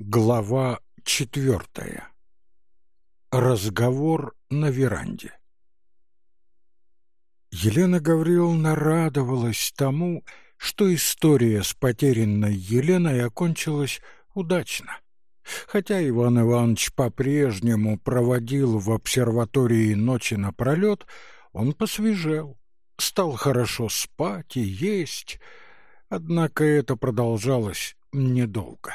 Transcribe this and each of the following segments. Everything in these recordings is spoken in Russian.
Глава четвертая. Разговор на веранде. Елена Гавриловна радовалась тому, что история с потерянной Еленой окончилась удачно. Хотя Иван Иванович по-прежнему проводил в обсерватории ночи напролет, он посвежел, стал хорошо спать и есть, однако это продолжалось недолго.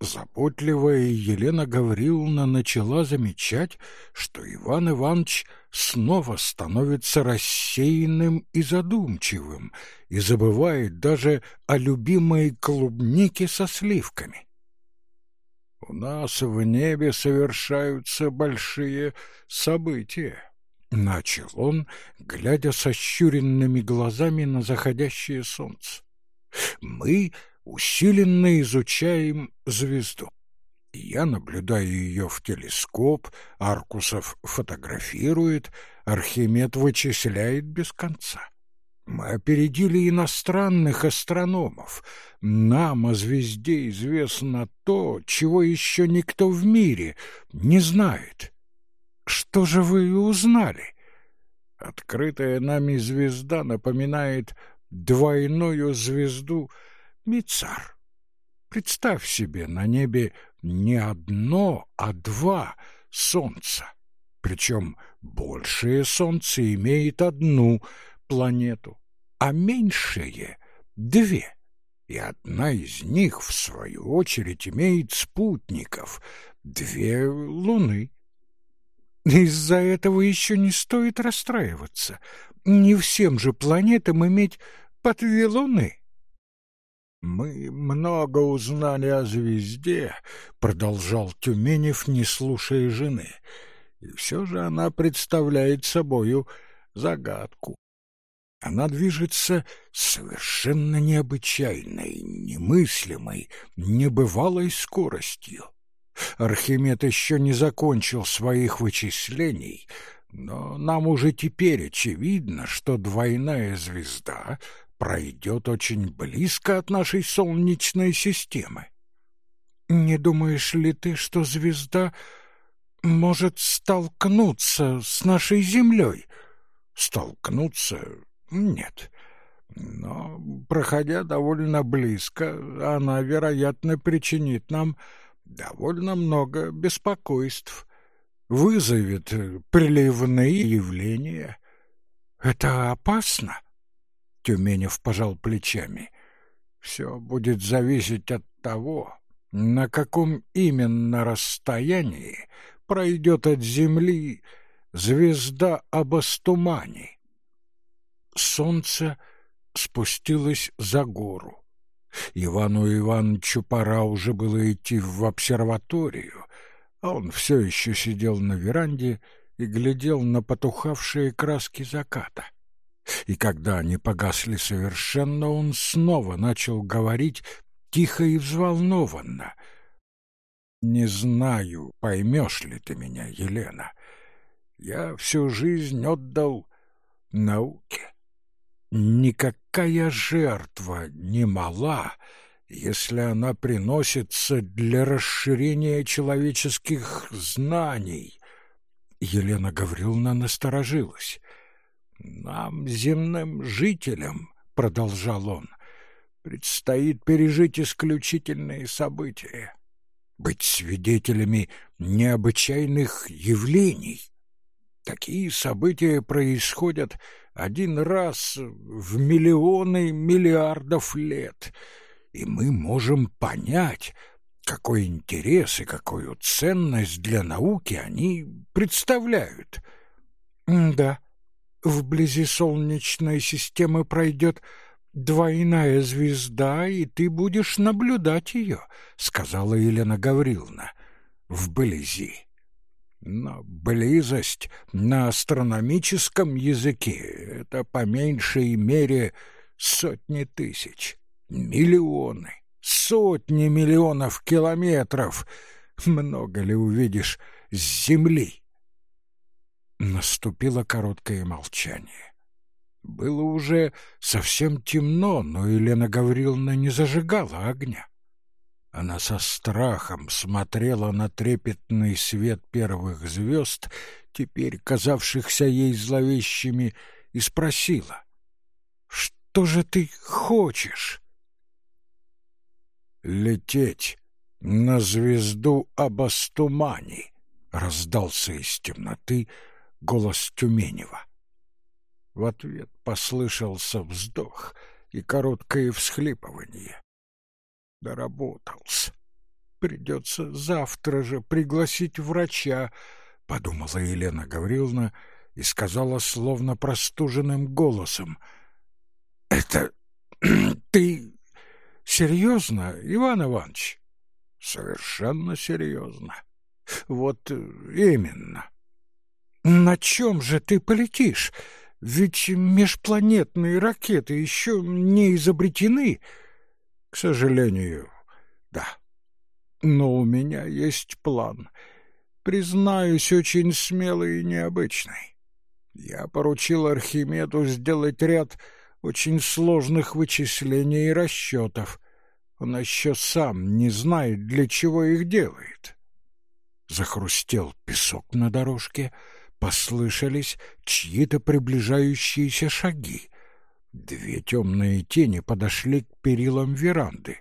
Заботливая Елена Гавриловна начала замечать, что Иван Иванович снова становится рассеянным и задумчивым и забывает даже о любимой клубнике со сливками. «У нас в небе совершаются большие события», — начал он, глядя сощуренными глазами на заходящее солнце. «Мы усиленно изучаем звезду. Я наблюдаю ее в телескоп, Аркусов фотографирует, Архимед вычисляет без конца. Мы опередили иностранных астрономов. Нам о звезде известно то, чего еще никто в мире не знает. Что же вы узнали? Открытая нами звезда напоминает двойную звезду — Мицар. Представь себе на небе не одно, а два солнца. Причем большее солнце имеет одну планету, а меньшее — две. И одна из них, в свою очередь, имеет спутников, две луны. Из-за этого еще не стоит расстраиваться. Не всем же планетам иметь по две луны. «Мы много узнали о звезде», — продолжал Тюменев, не слушая жены. «И все же она представляет собою загадку. Она движется совершенно необычайной, немыслимой, небывалой скоростью. Архимед еще не закончил своих вычислений, но нам уже теперь очевидно, что двойная звезда пройдет очень близко от нашей Солнечной системы. Не думаешь ли ты, что звезда может столкнуться с нашей Землей? Столкнуться? Нет. Но, проходя довольно близко, она, вероятно, причинит нам довольно много беспокойств, вызовет приливные явления. Это опасно? — Тюменев пожал плечами. Все будет зависеть от того, на каком именно расстоянии пройдет от Земли звезда Абастумани. Солнце спустилось за гору. Ивану Ивановичу пора уже было идти в обсерваторию, а он все еще сидел на веранде и глядел на потухавшие краски заката и когда они погасли совершенно, он снова начал говорить тихо и взволнованно. «Не знаю, поймешь ли ты меня, Елена. Я всю жизнь отдал науке. Никакая жертва не мала, если она приносится для расширения человеческих знаний». Елена Гавриловна насторожилась. Нам, земным жителям, — продолжал он, — предстоит пережить исключительные события, быть свидетелями необычайных явлений. Такие события происходят один раз в миллионы миллиардов лет, и мы можем понять, какой интерес и какую ценность для науки они представляют. — Да, вблизи Солнечной системы пройдет двойная звезда, и ты будешь наблюдать ее, — сказала Елена Гавриловна. — Вблизи. Но близость на астрономическом языке — это по меньшей мере сотни тысяч, миллионы, сотни миллионов километров. Много ли увидишь с Земли? Наступило короткое молчание. Было уже совсем темно, но Елена Гавриловна не зажигала огня. Она со страхом смотрела на трепетный свет первых звезд, теперь казавшихся ей зловещими, и спросила, «Что же ты хочешь?» «Лететь на звезду Абастумани», — раздался из темноты голос Тюменева. В ответ послышался вздох и короткое всхлипывание. Доработался. Придется завтра же пригласить врача, — подумала Елена Гавриловна и сказала словно простуженным голосом. — Это ты серьезно, Иван Иванович? — Совершенно серьезно. Вот именно. — На чем же ты полетишь? Ведь межпланетные ракеты еще не изобретены. — к сожалению, да. Но у меня есть план. Признаюсь, очень смелый и необычный. Я поручил Архимеду сделать ряд очень сложных вычислений и расчетов. Он еще сам не знает, для чего их делает. Захрустел песок на дорожке, послышались чьи-то приближающиеся шаги. Две темные тени подошли к перилам веранды.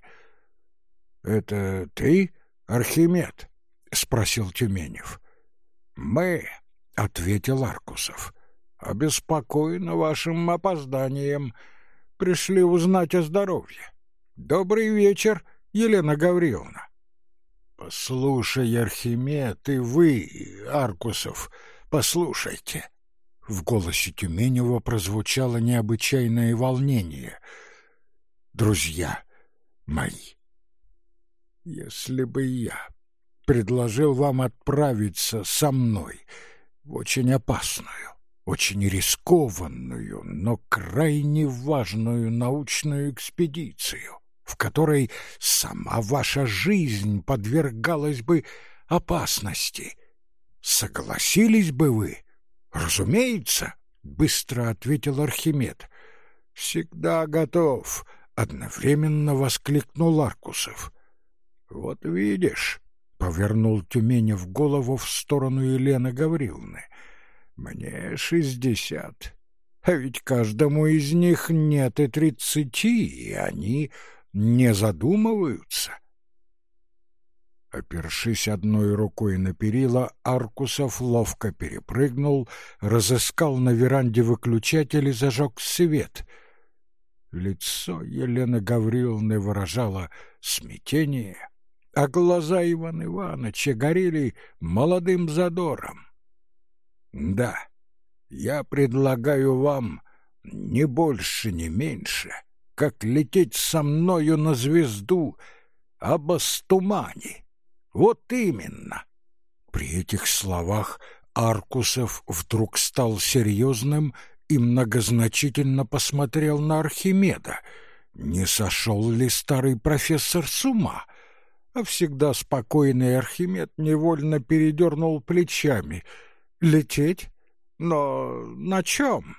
— Это ты, Архимед? — спросил Тюменев. — Мы, — ответил Аркусов, — обеспокоены вашим опозданием. Пришли узнать о здоровье. Добрый вечер, Елена Гавриловна. — Послушай, Архимед, и вы, Аркусов, послушайте. В голосе Тюменева прозвучало необычайное волнение. «Друзья мои, если бы я предложил вам отправиться со мной в очень опасную, очень рискованную, но крайне важную научную экспедицию, в которой сама ваша жизнь подвергалась бы опасности, согласились бы вы?» «Разумеется», — быстро ответил Архимед. «Всегда готов», — одновременно воскликнул Аркусов. «Вот видишь», — повернул Тюменев голову в сторону Елены Гавриловны, — «мне шестьдесят, а ведь каждому из них нет и тридцати, и они не задумываются». Опершись одной рукой на перила, Аркусов ловко перепрыгнул, разыскал на веранде выключатель и зажег свет. Лицо Елены Гавриловны выражало смятение, а глаза Ивана Ивановича горели молодым задором. «Да, я предлагаю вам не больше, не меньше, как лететь со мною на звезду об Астумане». Вот именно. При этих словах Аркусов вдруг стал серьезным и многозначительно посмотрел на Архимеда. Не сошел ли старый профессор с ума? А всегда спокойный Архимед невольно передернул плечами. «Лететь? Но на чем?»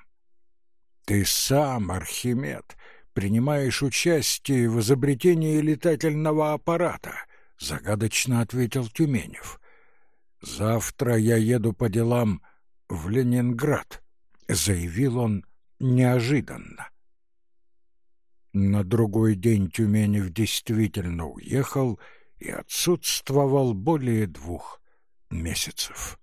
«Ты сам, Архимед, принимаешь участие в изобретении летательного аппарата загадочно ответил Тюменев. Завтра я еду по делам в Ленинград, заявил он неожиданно. На другой день Тюменев действительно уехал и отсутствовал более двух месяцев.